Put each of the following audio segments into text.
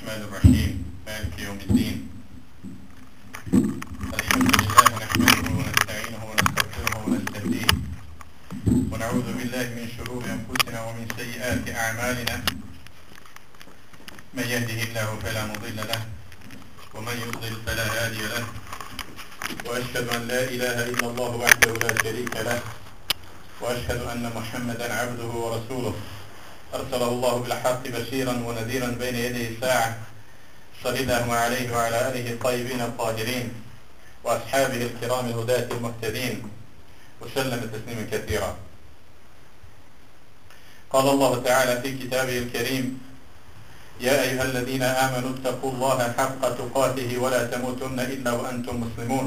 الرحمن الرحيم. مالك يوم الدين. الحمد لله نحمده ونستعينه ونستغفره ونستهديه. ونعوذ بالله من شرور أنفسنا ومن سيئات أعمالنا. من يهده الله فلا مضل له ومن يضلل فلا هادي له. وأشهد أن لا إله إلا الله وحده لا شريك له. وأشهد أن محمدا عبده ورسوله. أرسله الله بالحق بشيرا ونذيرا بين يدي الساعة صلى الله عليه وعلى آله الطيبين الطاهرين وأصحابه الكرام الهداة المهتدين وسلم تسليما كثيرا. قال الله تعالى في كتابه الكريم يا أيها الذين آمنوا اتقوا الله حق تقاته ولا تموتن إلا وأنتم مسلمون.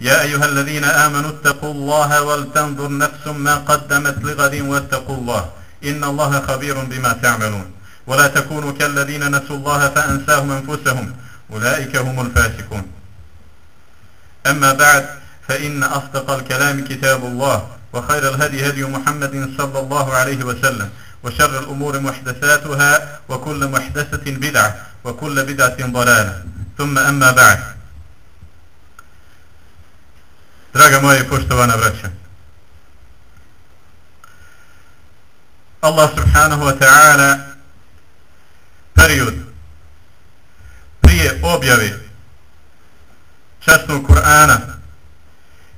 يا أيها الذين آمنوا اتقوا الله ولتنظر نفس ما قدمت لغد واتقوا الله. إن الله خبير بما تعملون. ولا تكونوا كالذين نسوا الله فأنساهم أنفسهم. أولئك هم الفاسقون. أما بعد فإن أصدق الكلام كتاب الله وخير الهدي هدي محمد صلى الله عليه وسلم وشر الأمور محدثاتها وكل محدثة بدعة وكل بدعة ضلالة. ثم أما بعد Draga moja i poštovana braća, Allah subhanahu wa ta'ala period prije objave časnog Kur'ana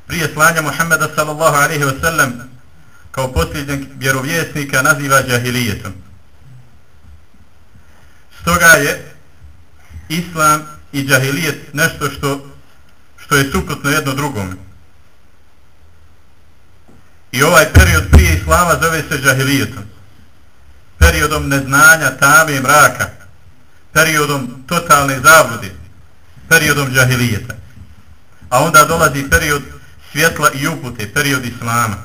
prije slanja Muhammeda sallallahu alaihi wa sallam kao posljednjeg vjerovjesnika naziva džahilijetom. Stoga je islam i džahilijet nešto što, što je suprotno jedno drugome. I ovaj period prije islama zove se džahilijetom. Periodom neznanja, tame i mraka. Periodom totalne zablude. Periodom džahilijeta. A onda dolazi period svjetla i upute, period islama.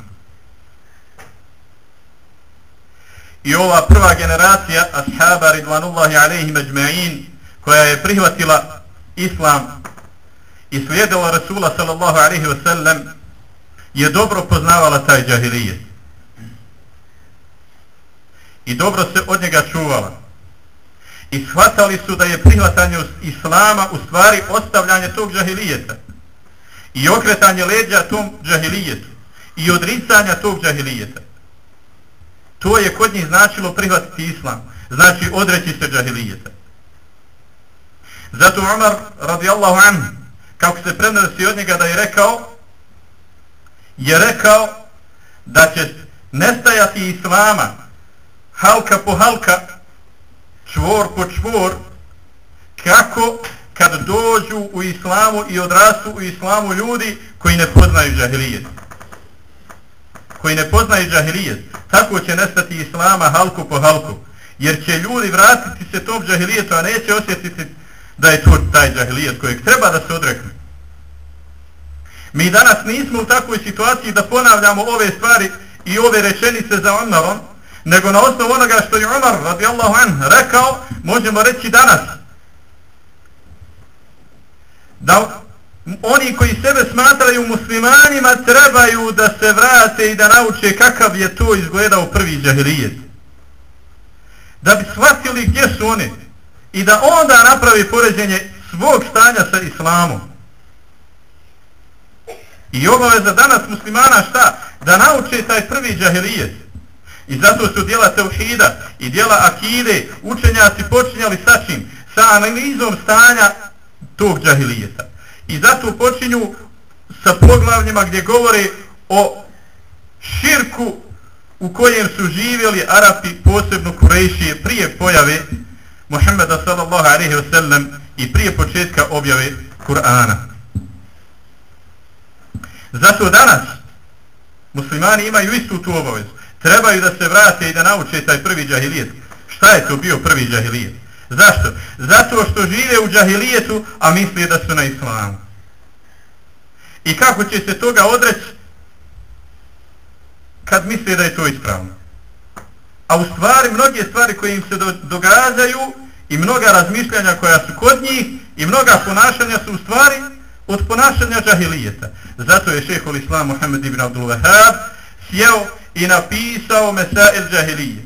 I ova prva generacija ashaba ridvanullahi alaihi međma'in koja je prihvatila islam i slijedila Rasula sallallahu alaihi wa sallam je dobro poznavala taj džahilijet. I dobro se od njega čuvala. I shvatali su da je prihvatanje islama u stvari ostavljanje tog džahilijeta. I okretanje leđa tom džahilijetu. I odricanja tog džahilijeta. To je kod njih značilo prihvatiti islam. Znači odreći se džahilijeta. Zato Umar radijallahu anhu kako se prenosi od njega da je rekao je rekao da će nestajati islama halka po halka čvor po čvor kako kad dođu u islamu i odrastu u islamu ljudi koji ne poznaju džahilijet. Koji ne poznaju džahilijet. Tako će nestati islama halku po halku. Jer će ljudi vratiti se tom džahilijetu a neće osjetiti da je to taj džahilijet kojeg treba da se odrekne. Mi danas nismo u takvoj situaciji da ponavljamo ove stvari i ove rečenice za Omarom, nego na osnovu onoga što je Omar radijallahu an rekao, možemo reći danas. Da oni koji sebe smatraju muslimanima trebaju da se vrate i da nauče kakav je to izgledao prvi džahilijet. Da bi shvatili gdje su oni i da onda napravi poređenje svog stanja sa islamom. I obaveza danas muslimana šta? Da nauče taj prvi džahilijet. I zato su dijela teuhida i dijela akide učenjaci počinjali sa čim? Sa analizom stanja tog džahilijeta. I zato počinju sa poglavljima gdje govore o širku u kojem su živjeli Arapi, posebno Kurejšije, prije pojave Muhammeda sallallahu alaihi wa sallam i prije početka objave Kur'ana. Zato danas muslimani imaju istu tu obavezu. Trebaju da se vrate i da nauče taj prvi džahilijet. Šta je to bio prvi džahilijet? Zašto? Zato što žive u džahilijetu, a misle da su na islamu. I kako će se toga odreći kad misle da je to ispravno? A u stvari, mnoge stvari koje im se do, događaju i mnoga razmišljanja koja su kod njih i mnoga ponašanja su u stvari od ponašanja džahilijeta. Zato je šehol islam Muhammed ibn Abdul Wahab sjeo i napisao Mesail džahilije.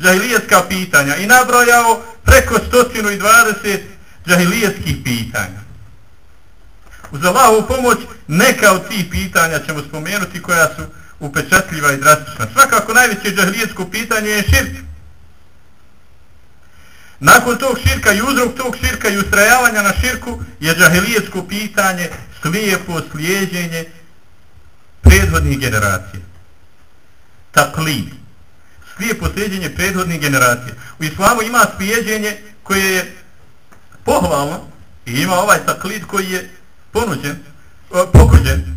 Džahilijetska pitanja i nabrojao preko 120 džahilijetskih pitanja. Uz Allahovu pomoć neka od tih pitanja ćemo spomenuti koja su upečatljiva i drastična. Svakako najveće džahilijetsko pitanje je širk. Nakon tog širka i uzrok tog širka i ustrajavanja na širku je džahilijetsko pitanje slijepo slijeđenje prethodnih generacija. Taklid. Slijepo slijeđenje prethodnih generacija. U islamu ima slijeđenje koje je pohvalno i ima ovaj taklid koji je ponuđen, pokuđen.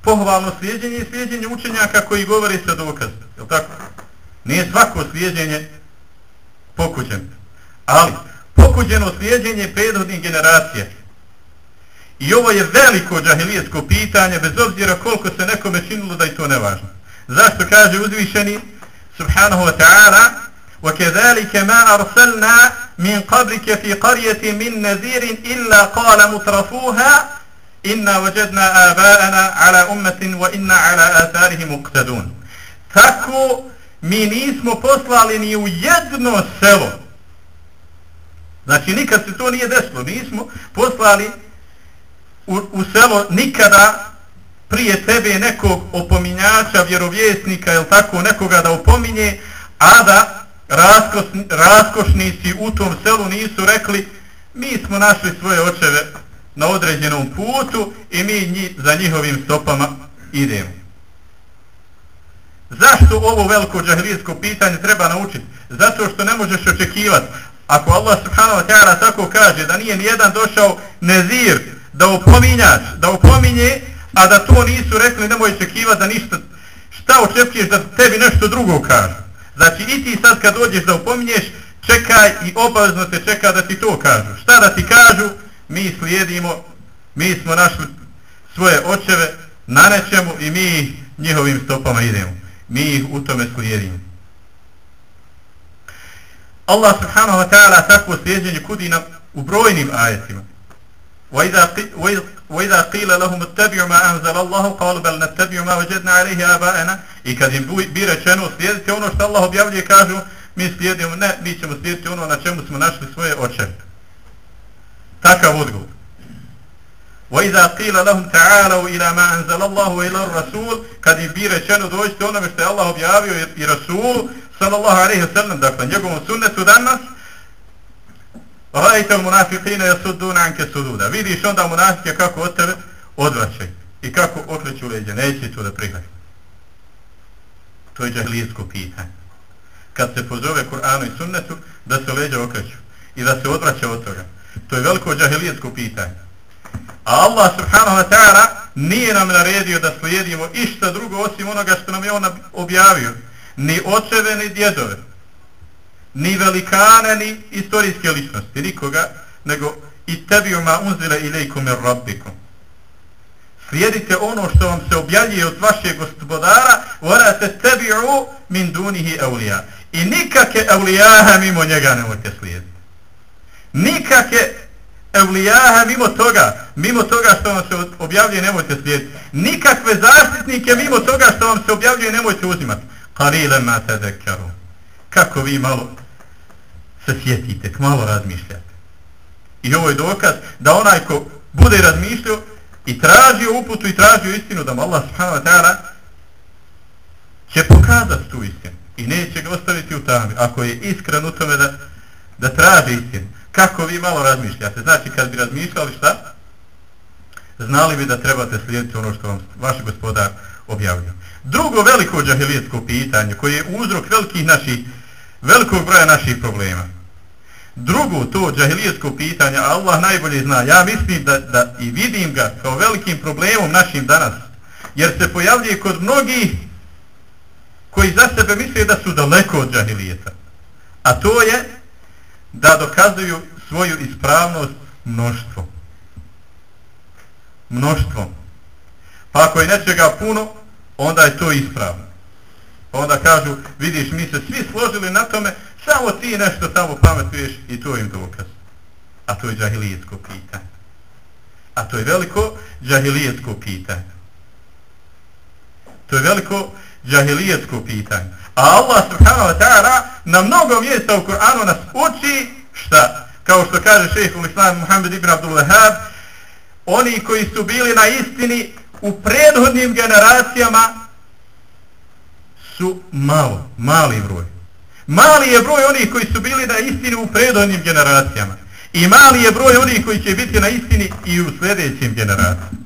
Pohvalno slijeđenje i slijeđenje učenjaka koji govori sa dokazom. Je tako? Nije svako slijeđenje pokuđen Ali, pokuđeno slijedjenje prethodnih generacija. I ovo je veliko džahilijetsko pitanje, bez obzira koliko se nekome činilo da je to nevažno. Zašto kaže uzvišeni, subhanahu wa ta'ala, وَكَذَلِكَ مَا أَرْسَلْنَا مِنْ قَبْرِكَ فِي قَرْيَةٍ مِنْ نَذِيرٍ إِلَّا قَالَ مُتْرَفُوهَا إِنَّا وَجَدْنَا آبَاءَنَا عَلَى أُمَّةٍ وَإِنَّا عَلَى آثَارِهِ مُقْتَدُونَ Tako mi nismo poslali ni u jedno selo, Znači nikad se to nije desilo. Mi smo poslali u, u selo nikada prije tebe nekog opominjača, vjerovjesnika ili tako nekoga da opominje, a da raskos, raskošnici u tom selu nisu rekli mi smo našli svoje očeve na određenom putu i mi nji, za njihovim stopama idemo. Zašto ovo veliko džahrijsko pitanje treba naučiti? Zato što ne možeš očekivati Ako Allah subhanahu wa ta'ala tako kaže da nije nijedan došao nezir da opominjaš, da opominje, a da to nisu rekli nemoj očekivati da ništa, šta očekuješ da tebi nešto drugo kaže. Znači i ti sad kad dođeš da opominješ, čekaj i obavezno te čeka da ti to kažu. Šta da ti kažu? Mi slijedimo, mi smo našli svoje očeve na nečemu i mi njihovim stopama idemo. Mi ih u tome slijedimo. Allah subhanahu wa ta'ala takvo slijedjenje kudi nam u brojnim ajetima. وَإِذَا قِيلَ لَهُمُ اتَّبِعُ مَا أَنْزَلَ اللَّهُ قَالُوا بَلْ نَتَّبِعُ مَا وَجَدْنَا عَلَيْهِ آبَاءَنَا I kad im bi rečeno slijedite ono što Allah objavljuje kažu mi slijedimo, ne, mi ćemo slijediti ono na čemu smo našli svoje oče. Takav odgovor. وَإِذَا قِيلَ لَهُمْ تَعَالَوْا إِلَى مَا أَنْزَلَ اللَّهُ وَإِلَى الرَّسُولُ Kad im bi rečeno dođite onome što je Allah objavio i Rasulu, sallallahu alaihi wa sallam, dakle, njegovom sunnetu danas, rajte u munafiqine jasuduna anke sududa. Vidiš onda munafike kako od tebe odvraćaju i kako okreću leđe. Neće to da prihvaću. To je džahlijsko pitanje. Kad se pozove Kur'anu i sunnetu, da se leđe okreću i da se odvraća od toga. To je veliko džahlijetsko pitanje. A Allah subhanahu wa ta'ala nije nam naredio da slijedimo išta drugo osim onoga što nam je on objavio ni očeve, ni djedove, ni velikane, ni istorijske ličnosti, nikoga, nego i tebi ma unzile ilaikum ir rabbikum. Slijedite ono što vam se objavljuje od vašeg gospodara, vorate tebi u min dunihi eulija. I nikake eulijaha mimo njega ne možete slijediti. Nikake eulijaha mimo toga, mimo toga što vam se objavljuje ne možete slijediti. Nikakve zaštitnike mimo toga što vam se objavljuje ne možete uzimati qalile ma tadakkaru. Kako vi malo se sjetite, malo razmišljate. I ovo je dokaz da onaj ko bude razmišljao i tražio uputu i tražio istinu da mu Allah subhanahu wa ta'ala će pokazati tu istinu i neće ga ostaviti u tami ako je iskren u tome da, da traži istinu. Kako vi malo razmišljate? Znači kad bi razmišljali šta? Znali bi da trebate slijediti ono što vam vaš gospodar objavljuje. Drugo veliko džahilijetsko pitanje koje je uzrok velikih naših, velikog broja naših problema. Drugo to džahilijetsko pitanje, Allah najbolje zna, ja mislim da, da i vidim ga kao velikim problemom našim danas, jer se pojavljuje kod mnogih koji za sebe misle da su daleko od džahilijeta. A to je da dokazuju svoju ispravnost mnoštvom. Mnoštvom. Pa ako je nečega puno, onda je to ispravno. Pa onda kažu, vidiš, mi se svi složili na tome, samo ti nešto tamo pametuješ i to im dokaz. A to je džahilijetsko pitanje. A to je veliko džahilijetsko pitanje. To je veliko džahilijetsko pitanje. A Allah subhanahu wa ta'ala na mnogo mjesta u Kur'anu nas uči šta? Kao što kaže šeheh u Muhammed ibn Abdul Wahab, oni koji su bili na istini u prethodnim generacijama su malo, mali broj. Mali je broj onih koji su bili na istini u prethodnim generacijama. I mali je broj onih koji će biti na istini i u sljedećim generacijama.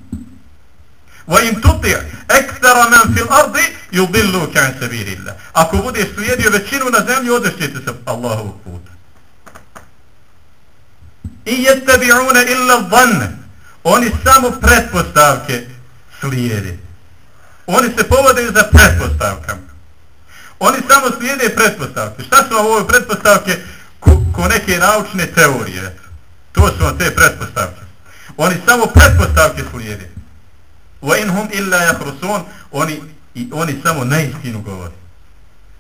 وَإِن تُطِعْ أَكْثَرَ مَنْ فِي الْأَرْضِ يُضِلُّكَ عَنْ سَبِيلِ اللَّهِ Ako budeš slijedio većinu na zemlji, odešćete se Allahovog puta. I يَتَّبِعُونَ إِلَّا الظَّنَّ Oni samo pretpostavke slijede. Oni se povode za pretpostavkama. Oni samo slijede pretpostavke. Šta su vam ove pretpostavke? Ko, ko neke naučne teorije. To su vam te pretpostavke. Oni samo pretpostavke slijede. Wa inhum illa yakhrusun oni i oni samo neistinu govore.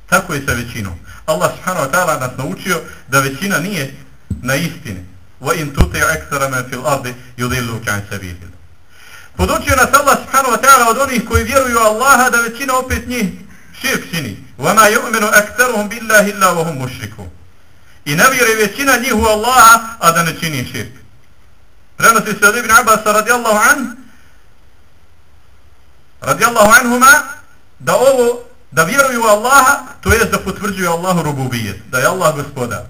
Tako je sa većinom. Allah subhanahu wa ta'ala nas naučio da većina nije na istini. Wa in tuti aktsara man fil ardi yudilluka an sabilillah. Podučio nas Allah subhanahu wa ta'ala od onih koji vjeruju Allaha da većina opet njih širk čini. وَمَا يُؤْمِنُ yu'minu بِاللَّهِ إِلَّا وَهُمْ wa. I ne vjeruje većina njih u Allaha, a da ne čini širk. Prenosi se od Ibn Abbas radijallahu anhu radijallahu anhuma da ovo da vjeruju u Allaha to jest da potvrđuju Allahu rububijet da je Allah gospodar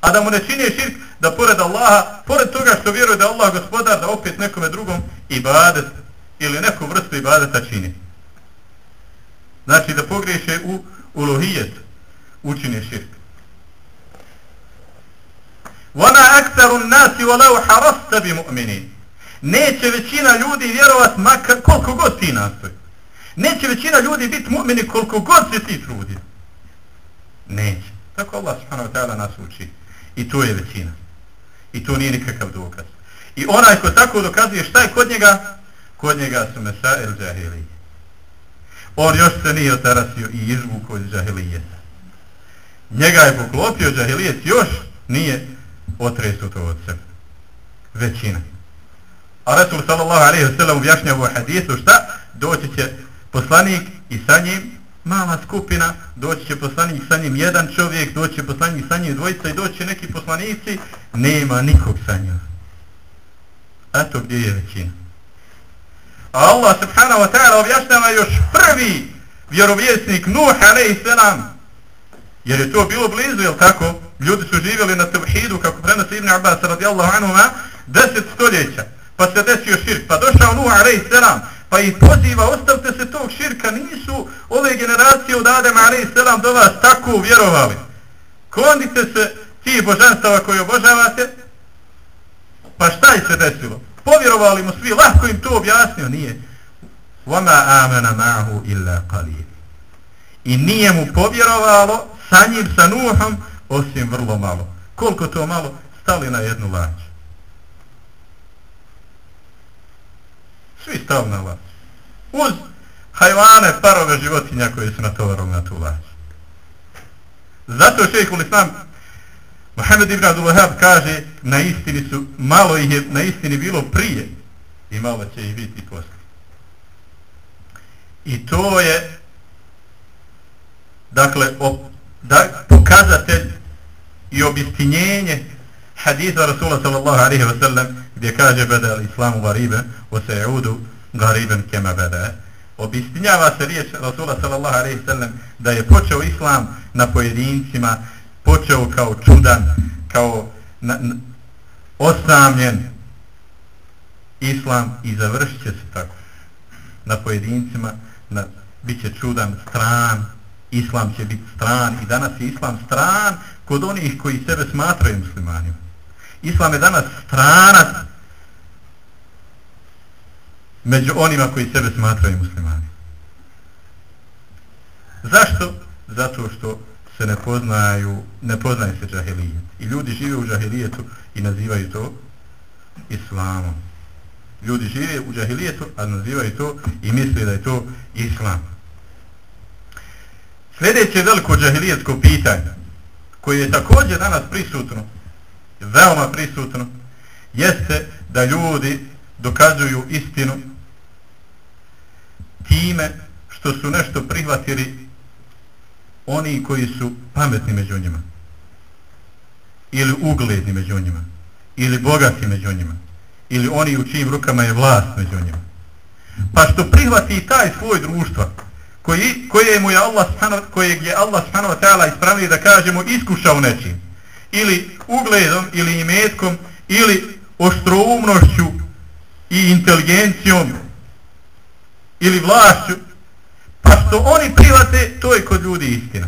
a da mu ne čini širk da pored Allaha pored toga što vjeruje da je Allah gospodar da opet nekome drugom ibadet ili neku vrstu ibadeta čini znači da pogriješe u uluhijet učini širk وَمَا أَكْثَرُ النَّاسِ وَلَوْ حَرَسْتَ بِمُؤْمِنِينَ neće većina ljudi vjerovat makar koliko god ti nastoji. Neće većina ljudi biti mu'mini koliko god se ti trudi. Neće. Tako Allah subhanahu wa ta'ala nas uči. I to je većina. I to nije nikakav dokaz. I onaj ko tako dokazuje šta je kod njega? Kod njega su mesa el džahilije. On još se nije otarasio i izvuko iz džahilijeta. Njega je poklopio džahilijet još nije otresuto od sebe. Većina. A Resul sallallahu alaihi wa sallam objašnja u hadisu šta? Doći će poslanik i sa njim mala skupina, doći će poslanik sa njim jedan čovjek, doći će poslanik sa njim dvojica i doći će neki poslanici, nema nikog sa njim. Eto gdje je većina. A Allah subhanahu wa ta'ala objašnjava još prvi vjerovjesnik Nuh a.s. jer je to bilo blizu, jel tako? Ljudi su živjeli na tevhidu, kako prenosi Ibn Abbas radijallahu anhu, deset stoljeća pa se desio širk, pa došao Nuh a.s pa ih poziva, ostavite se tog širka, nisu ove generacije od Adem alaih selam do vas tako vjerovali. Klonite se ti božanstava koje obožavate, pa šta je se desilo? Povjerovali mu svi, lahko im to objasnio, nije. Vama amena mahu illa qalil. I nije mu povjerovalo sa njim, sa Nuhom, osim vrlo malo. Koliko to malo? Stali na jednu lađu. Svi stav na laž. Uz hajvane, parove životinja koje su na tovarom na tu vas. Zato šeik ul islam Mohamed ibn Abdul Wahab kaže na istini su, malo ih je na istini bilo prije i malo će ih biti poslije. I to je dakle o, da, pokazatelj i obistinjenje hadisa Rasula sallallahu alaihi wa sallam gdje kaže beda al islamu garibe, o se udu gariben kema beda obistinjava se riječ Rasula sallallahu alaihi sallam da je počeo islam na pojedincima počeo kao čudan kao na, na, osamljen. Islam i završit će se tako. Na pojedincima na, bit će čudan stran. Islam će biti stran. I danas je islam stran kod onih koji sebe smatraju muslimanima. Islam je danas stranac među onima koji sebe smatraju muslimani. Zašto? Zato što se ne poznaju, ne poznaje se džahilijet. I ljudi žive u džahilijetu i nazivaju to islamom. Ljudi žive u džahilijetu, a nazivaju to i misle da je to islam. Sljedeće veliko džahilijetsko pitanje, koje je također danas prisutno, veoma prisutno, jeste da ljudi dokazuju istinu time što su nešto prihvatili oni koji su pametni među njima ili ugledni među njima ili bogati među njima ili oni u čijim rukama je vlast među njima. Pa što prihvati taj svoj društva koji, koje mu je Allah kojeg je Allah subhanahu wa ta'ala ispravili da kažemo iskušao nečim ili ugledom ili imetkom ili oštroumnošću i inteligencijom ili vlašću. Pa što oni prihvate to je kod ljudi istina.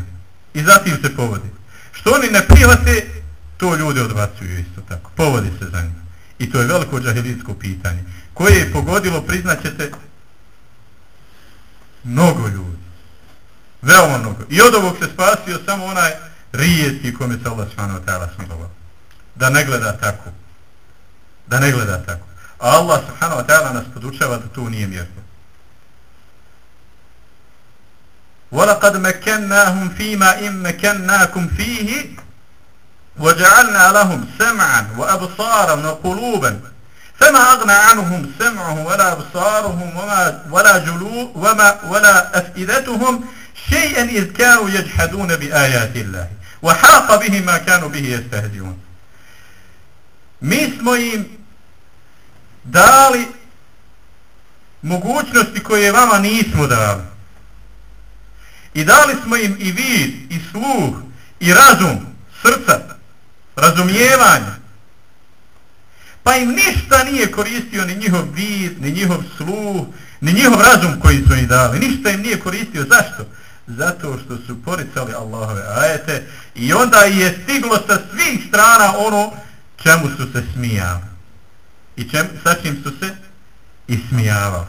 I zatim se povodi. Što oni ne prihvate to ljudi odbacuju isto tako. Povodi se za njima. I to je veliko džahilitsko pitanje. Koje je pogodilo priznaćete mnogo ljudi. Veoma mnogo. I od ovog se spasio samo onaj rijetki kome se Allah svano tela smilovao. Da ne gleda tako. Da ne gleda tako. A Allah subhanahu wa ta'ala nas podučava da to nije mjerno. وَلَقَدْ مَكَنَّاهُمْ فِي مَا إِمْ مَكَنَّاكُمْ فِيهِ وَجَعَلْنَا لَهُمْ سَمْعًا وَأَبْصَارًا وَقُلُوبًا فما أغنى عنهم سمعهم ولا أبصارهم وما ولا جلو وما ولا أفئدتهم شيئا إذ كانوا يجحدون بآيات الله وحاق به ما كانوا به يستهزئون mi smo im dali mogućnosti koje vama nismo dali i dali smo im i vid i sluh i razum srca razumijevanje pa im ništa nije koristio ni njihov vid, ni njihov sluh, ni njihov razum koji su im dali. Ništa im nije koristio. Zašto? Zato što su poricali Allahove ajete i onda je stiglo sa svih strana ono čemu su se smijali. I čem, sa čim su se ismijavali.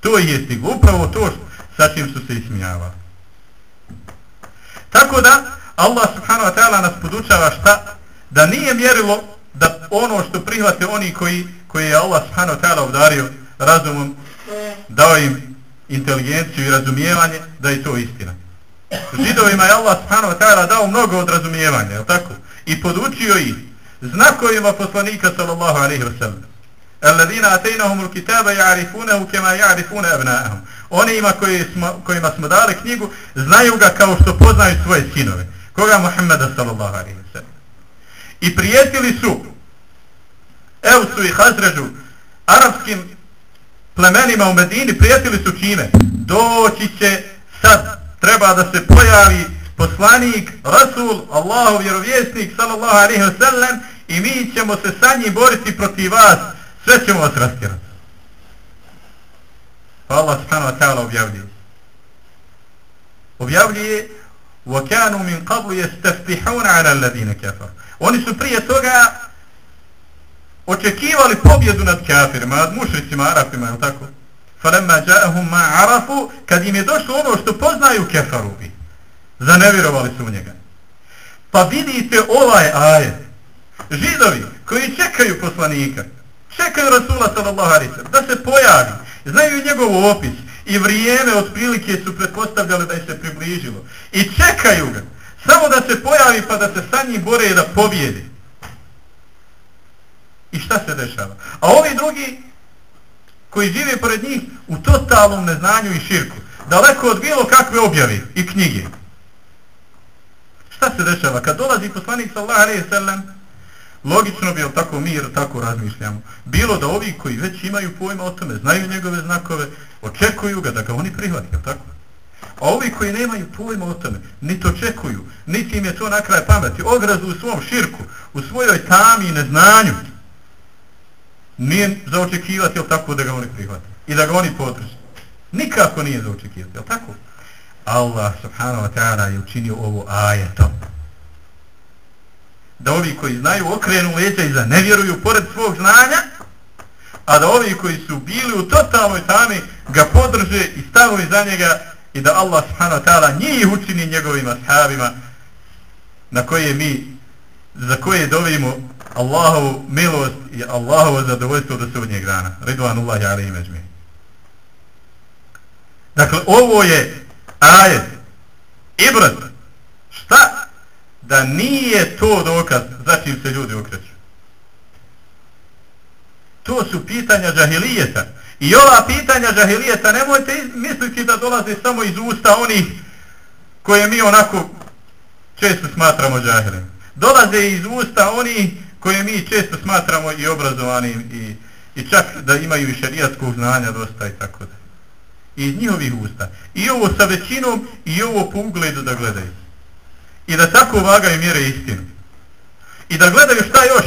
To je stiglo. Upravo to sa čim su se ismijavali. Tako da Allah subhanahu wa ta'ala nas podučava šta? Da nije mjerilo da ono što prihvate oni koji, koji je Allah subhanahu wa ta'ala obdario razumom, dao im inteligenciju i razumijevanje, da je to istina. Židovima je Allah subhanahu wa ta'ala dao mnogo od razumijevanja, je tako? I podučio ih znakovima poslanika sallallahu alaihi wa sallam. Alladina atejnahum ul kitaba ja'rifunahu kema ja'rifuna abna'ahum. Oni ima koji smo, kojima smo dali knjigu, znaju ga kao što poznaju svoje sinove. Koga Muhammeda sallallahu alaihi wa sallam. I prijetili su Evsu i Hazređu, arapskim plemenima u Medini, prijetili su čime? Doći će sad, treba da se pojavi poslanik, Rasul, Allahu vjerovjesnik, sallallahu alaihi wa sallam, i mi ćemo se sa njim boriti protiv vas, sve ćemo vas raskirati. Pa Allah subhanahu wa ta'ala objavljuje. Objavljuje وَكَانُوا مِنْ قَبْلُ يَسْتَفْتِحُونَ عَلَى الَّذِينَ كَفَرُ Oni su prije toga očekivali pobjedu nad kafirima, nad mušricima, arapima, jel tako? Falemma jaahum ma arafu, kad im je došlo ono što poznaju kefarubi, zanevirovali su u njega. Pa vidite ovaj ajed, židovi koji čekaju poslanika, čekaju Rasula sallallahu alaihi da se pojavi, znaju njegov opis i vrijeme od prilike su pretpostavljali da je se približilo i čekaju ga, samo da se pojavi pa da se sa njim bore i da pobjedi. I šta se dešava? A ovi drugi koji žive pored njih u totalnom neznanju i širku. Daleko od bilo kakve objave i knjige. Šta se dešava? Kad dolazi poslanik sallallahu alaihi sallam logično bi, tako mi tako razmišljamo, bilo da ovi koji već imaju pojma o tome, znaju njegove znakove, očekuju ga da ga oni prihvati, tako? A ovi koji nemaju pojma o tome, niti očekuju, niti im je to na kraj pameti, ograzu u svom širku, u svojoj tami i neznanju, nije za očekivati, jel tako, da ga oni prihvati i da ga oni potrži. Nikako nije za očekivati, jel tako? Allah subhanahu wa ta'ala je učinio ovo ajetom. Da ovi koji znaju okrenu leđa i ne vjeruju pored svog znanja, a da ovi koji su bili u totalnoj tami ga podrže i stavu za njega i da Allah subhanahu wa ta'ala njih učini njegovim ashabima na koje mi za koje dovimo Allahovu milost i Allahovo zadovoljstvo do sudnjeg dana. Ridvanullahi alaihi međmi. Dakle, ovo je ajet, ibrat, šta? Da nije to dokaz za čim se ljudi okreću. To su pitanja džahilijeta. I ova pitanja džahilijeta nemojte misliti da dolaze samo iz usta onih koje mi onako često smatramo džahilim. Dolaze iz usta onih koje mi često smatramo i obrazovanim i, i čak da imaju i šarijatskog znanja dosta i tako da. I iz njihovih usta. I ovo sa većinom i ovo po ugledu da gledaju. I da tako vagaju mjere istinu. I da gledaju šta još,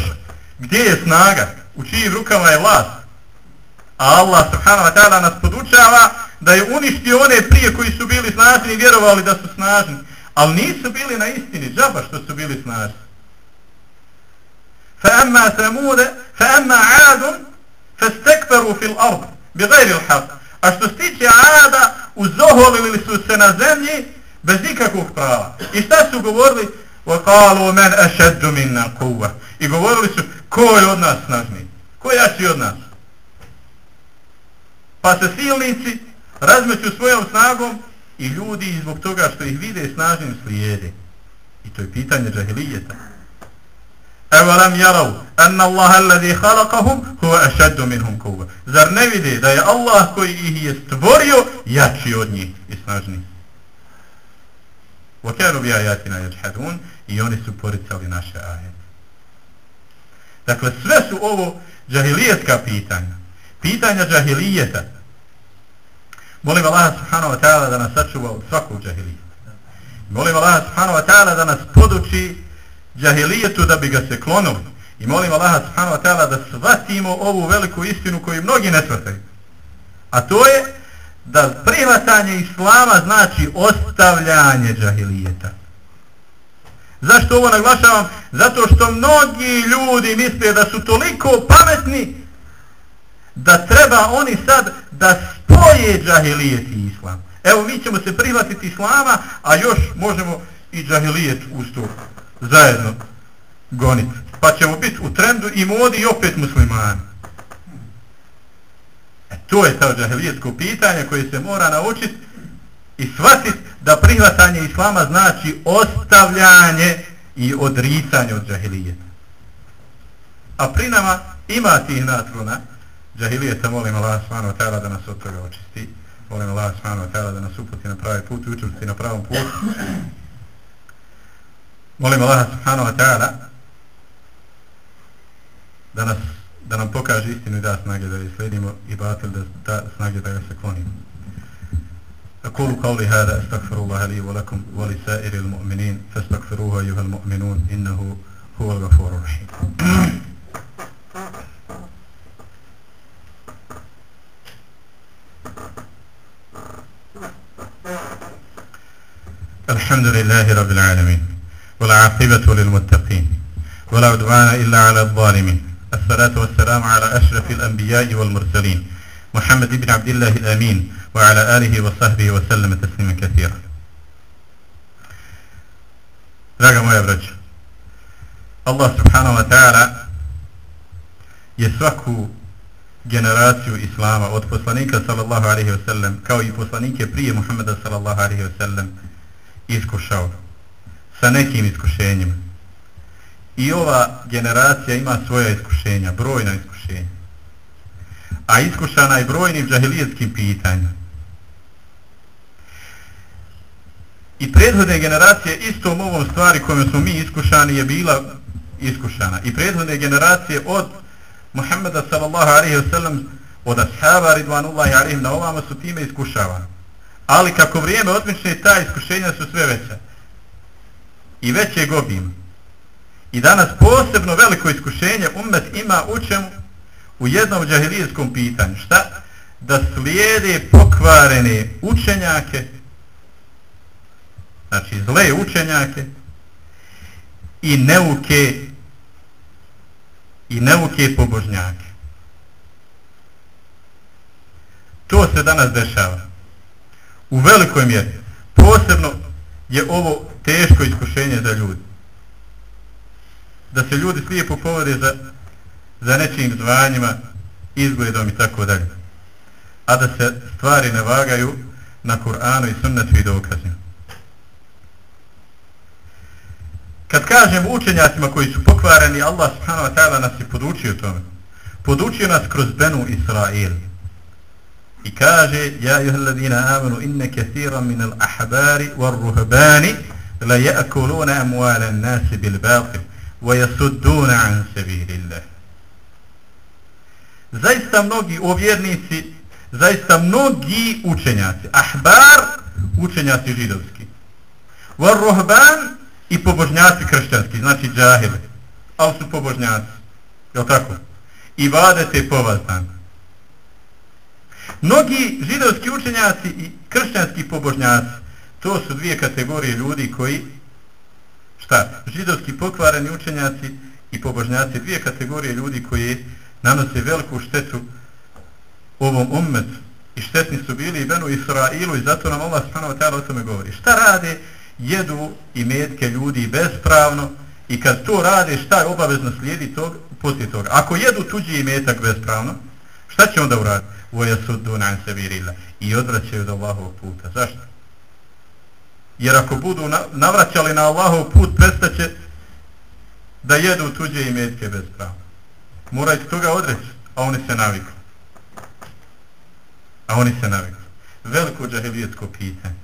gdje je snaga, u čijim rukama je vlast. A Allah subhanahu wa ta'ala nas podučava da je uništio one prije koji su bili snažni i vjerovali da su snažni. Ali nisu bili na istini, džaba što su bili snažni. فأما ثمود فأما عاد فاستكبروا في الأرض بغير الحق A što se tiče Ada, uzoholili su se na zemlji bez ikakvog prava. I šta su govorili? وَقَالُوا مَنْ أَشَدُّ مِنَّا قُوَّةً I govorili su, ko je od nas snažniji? Ko je jači od nas? Pa se silnici razmeću svojom snagom i ljudi zbog toga što ih vide snažnim slijede. I to je pitanje džahilijeta. أولم يروا أن الله الذي خلقهم هو أشد منهم قوة زر نفيدي ذا الله كي إيه يستبوريو يأتي ودني إسناجني وكانوا بآياتنا يجحدون يوني سبوريت سالي ناشا آيات Dakle, sve su ovo džahilijetska pitanja. Pitanja džahilijeta. Molim Allah subhanahu wa ta'ala da nas sačuva od svakog džahilijeta. Molim Allah subhanahu wa ta'ala da nas džahilijetu da bi ga se klonuli. I molim Allaha subhanahu wa ta'ala da shvatimo ovu veliku istinu koju mnogi ne shvataju. A to je da prihvatanje islama znači ostavljanje džahilijeta. Zašto ovo naglašavam? Zato što mnogi ljudi misle da su toliko pametni da treba oni sad da spoje džahilijet i islam. Evo mi ćemo se prihvatiti islama, a još možemo i džahilijet uz zajedno goniti. Pa ćemo biti u trendu i modi i opet muslimani. E to je to džahilijetsko pitanje koje se mora naučiti i shvatiti da prihvatanje islama znači ostavljanje i odricanje od džahilijeta. A pri nama ima tih natruna džahilijeta, molim Allah subhanahu wa da nas od toga očisti. Molim Allah subhanahu wa da nas uputi na pravi put i učvrsti na pravom putu. Molim Allah subhanahu wa ta'ala da nas da nam pokaže istinu i da snage da je sledimo i batil da, da snage da ga se klonimo. أقول قولي هذا أستغفر الله لي ولكم ولسائر المؤمنين فاستغفروه أيها المؤمنون إنه هو الغفور الرحيم الحمد لله رب العالمين والعاقبة للمتقين ولا عدوان إلا على الظالمين. الصلاة والسلام على أشرف الأنبياء والمرسلين. محمد بن عبد الله الأمين وعلى آله وصحبه وسلم تسليما كثيرا. رجع يا برج. الله سبحانه وتعالى يسوكو generaciju islama od poslanika sallallahu alejhi ve sellem kao i poslanike prije Muhameda sallallahu alejhi ve sellem sa nekim iskušenjima. I ova generacija ima svoja iskušenja, brojna iskušenja. A iskušana je brojnim džahilijetskim pitanjima. I prethodne generacije istom ovom stvari kojom smo mi iskušani je bila iskušana. I prethodne generacije od Muhammeda sallallahu alaihi wa sallam od ashaba ridvanullahi alaihim na ovama su time iskušavani. Ali kako vrijeme odmične ta iskušenja su sve veća. I većeg obima. I danas posebno veliko iskušenje umet ima u čemu? U jednom džahilijskom pitanju. Šta? Da slijede pokvarene učenjake znači zle učenjake i neuke i neuke pobožnjake. To se danas dešava. U velikoj mjeri. Posebno je ovo teško iskušenje za ljudi. Da se ljudi slijepo povode za, za nečim zvanjima, izgledom i tako dalje. A da se stvari ne vagaju na Kur'anu i sunnetu i dokazima. Kad kažem učenjacima koji su pokvareni, Allah subhanahu wa ta'ala nas je podučio tome. Podučio nas kroz Benu Israil. I kaže, ja juhalladina amanu, inne kathira min al ahbari wal-ruhbani la jakuluna amuala nasi bil-batil wa yasudduna an sabilillah. Zaista mnogi ovjernici, zaista mnogi učenjaci, ahbar, učenjaci židovski, wal-ruhban i pobožnjaci kršćanski, znači džahili, ali su pobožnjaci, je tako? I vade se povazdan. Mnogi židovski učenjaci i kršćanski pobožnjaci, to su dvije kategorije ljudi koji, šta, židovski pokvareni učenjaci i pobožnjaci, dvije kategorije ljudi koji nanose veliku štetu ovom ummetu i štetni su bili i Benu Israilu i zato nam Allah s.a. o tome govori. Šta rade jedu i metke ljudi bespravno i kad to rade šta je obavezno slijedi tog, poslije toga. Ako jedu tuđi i metak bespravno, šta će onda uraditi? Voja suddu na sevirila i odvraćaju od Allahovog puta. Zašto? Jer ako budu navraćali na Allahov put, prestaće da jedu tuđe i metke bespravno. Moraju toga odreći, a oni se navikli. A oni se navikli. Veliko džahilijetsko pitanje.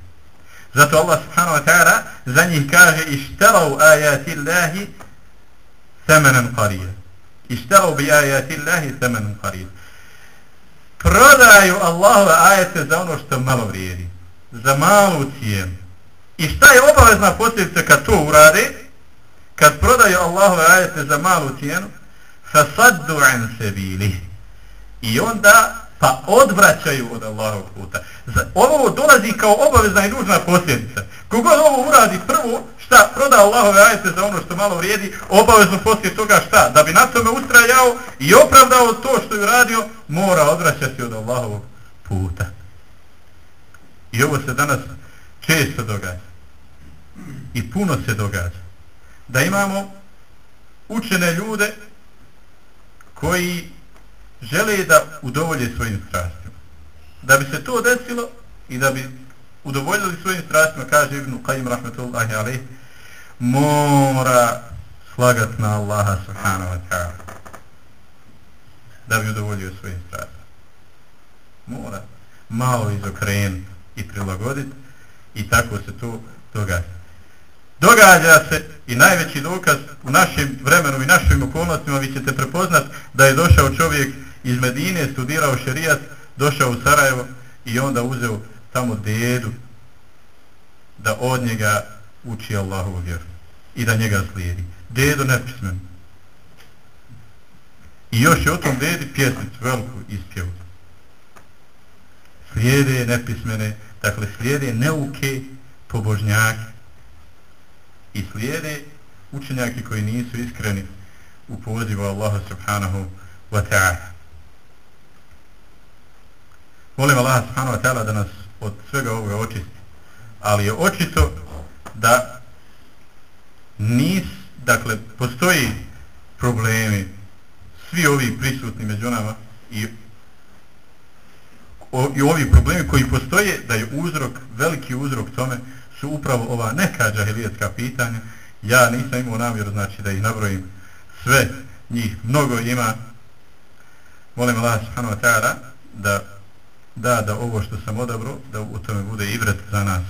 Zato Allah subhanahu wa ta'ala za njih kaže ištarav ajati Allahi thamanan qarija. Ištarav bi ajati Allahi thamanan qarija. Prodaju Allahove ajete za ono što malo vrijedi. Za malu cijenu. I šta je obavezna posljedica kad to urade? Kad prodaju Allahove ajete za malu cijenu, fasaddu an sebili. I onda pa odvraćaju od Allahovog puta. Ovo dolazi kao obavezna i nužna posljedica. Kogod ovo uradi prvo, šta, proda Allahove ajete za ono što malo vrijedi, obavezno poslije toga šta? Da bi na tome ustrajao i opravdao to što je radio, mora odvraćati od Allahovog puta. I ovo se danas često događa. I puno se događa. Da imamo učene ljude koji žele da udovolje svojim strastima. Da bi se to desilo i da bi udovoljili svojim strastima, kaže Ibn Qajim rahmetullahi alaih, mora slagat na Allaha subhanahu wa ta'ala. Da bi udovoljio svojim strastima. Mora malo izokrenuti i prilagoditi i tako se to događa. Događa se i najveći dokaz u našem vremenu i našim okolnostima vi ćete prepoznat da je došao čovjek iz Medine, studirao šerijat, došao u Sarajevo i onda uzeo tamo dedu da od njega uči Allahovu vjeru i da njega slijedi. Dedo nepismen. I još je o tom dedi pjesnicu veliku ispjevu. Slijede nepismene, dakle slijede neuke pobožnjake i slijede učenjaki koji nisu iskreni u pozivu Allaha subhanahu wa ta'ala. Molim Allah subhanahu wa ta'ala da nas od svega ovoga očisti. Ali je očito da nis, dakle, postoji problemi svi ovi prisutni među nama i, o, i ovi problemi koji postoje da je uzrok, veliki uzrok tome su upravo ova neka džahilijetska pitanja. Ja nisam imao namjeru znači da ih nabrojim sve njih, mnogo ima. Molim Allah subhanahu wa ta'ala da da da ovo što sam odabro da u tome bude ibret za nas.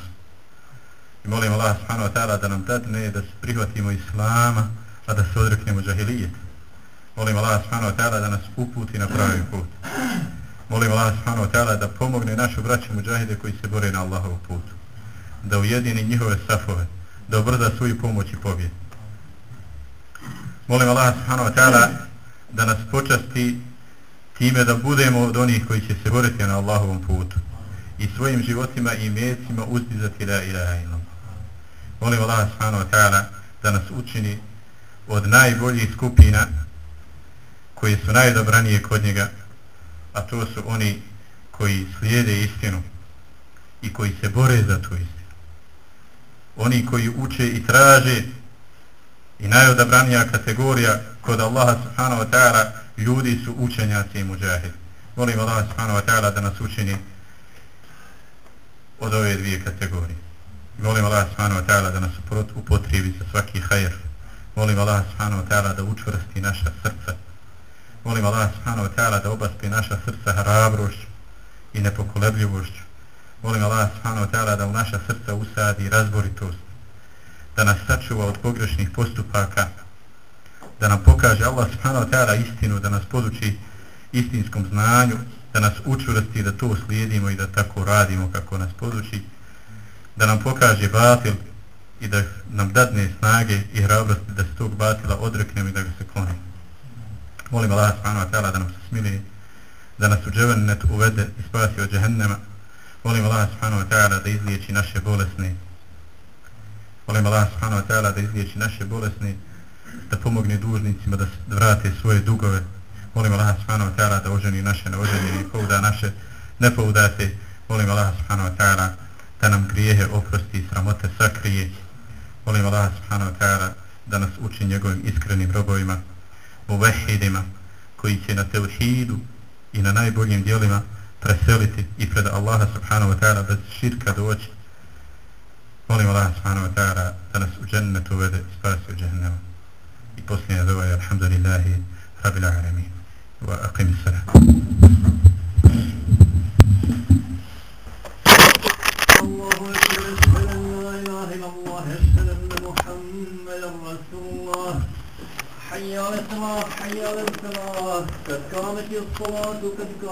I molim Allah subhanahu wa ta'ala da nam dadne da se prihvatimo islama a da se odreknemo džahilijet molim Allah subhanahu wa ta'ala da nas uputi na pravi put. Molim Allah subhanahu wa ta'ala da pomogne našu braću muđahide koji se bore na Allahov put da ujedini njihove safove da obrza svoju pomoć i pobjed. Molim Allah subhanahu wa ta'ala da nas počasti time da budemo od onih koji će se boriti na Allahovom putu i svojim životima i mjecima uzdizati la ilaha ilom. Molim Allah subhanahu wa ta'ala da nas učini od najboljih skupina koje su najdobranije kod njega, a to su oni koji slijede istinu i koji se bore za tu istinu. Oni koji uče i traže i najodabranija kategorija kod Allaha subhanahu wa ta'ala ljudi su učenjaci i muđahid. Molim Allah subhanahu wa ta'ala da nas učini od ove dvije kategorije. Molim Allah subhanahu wa ta'ala da nas upotrijebi za svaki hajr. Molim Allah subhanahu wa ta'ala da učvrsti naša srca. Molim Allah subhanahu wa ta'ala da obaspi naša srca hrabrošću i nepokolebljivošću. Molim Allah subhanahu wa ta'ala da u naša srca usadi razboritost. Da nas sačuva od pogrešnih postupaka. Da nam pokaže Allah subhanahu wa ta'ala istinu, da nas poduči istinskom znanju, da nas učvrsti da to slijedimo i da tako radimo kako nas poduči. Da nam pokaže batil i da nam dadne snage i hrabrosti da se tog batila odreknemo i da ga se klonimo. Molim Allah subhanahu wa ta'ala da nam se smili, da nas u dževennet uvede i spasi od džehennema. Molim Allah subhanahu wa ta'ala da izliječi naše bolesne. Molim Allah subhanahu wa ta'ala da izliječi naše bolesne, da pomogne dužnicima da, da vrate svoje dugove. Molim Allah subhanahu wa ta'ala da oženi naše neoženje i pouda naše nepoudate. Molim Allah subhanahu wa ta'ala da nam grijehe oprosti i sramote sakrije. Molim Allah subhanahu wa ta'ala da nas uči njegovim iskrenim robovima, muvehidima, koji će na tevhidu i na najboljim dijelima preseliti i pred Allaha subhanahu wa ta'ala bez širka doći. Molim Allah subhanahu wa ta'ala da nas u džennetu uvede i spasi u džennema. Dova je alhamdulillahi rabbil alamin. Wa aqim salam. الله أشهد أن لا إله إلا الله أشهد محمدا رسول الله حي على الصلاة حي على الفلاح قد قامت الصلاة قد قامت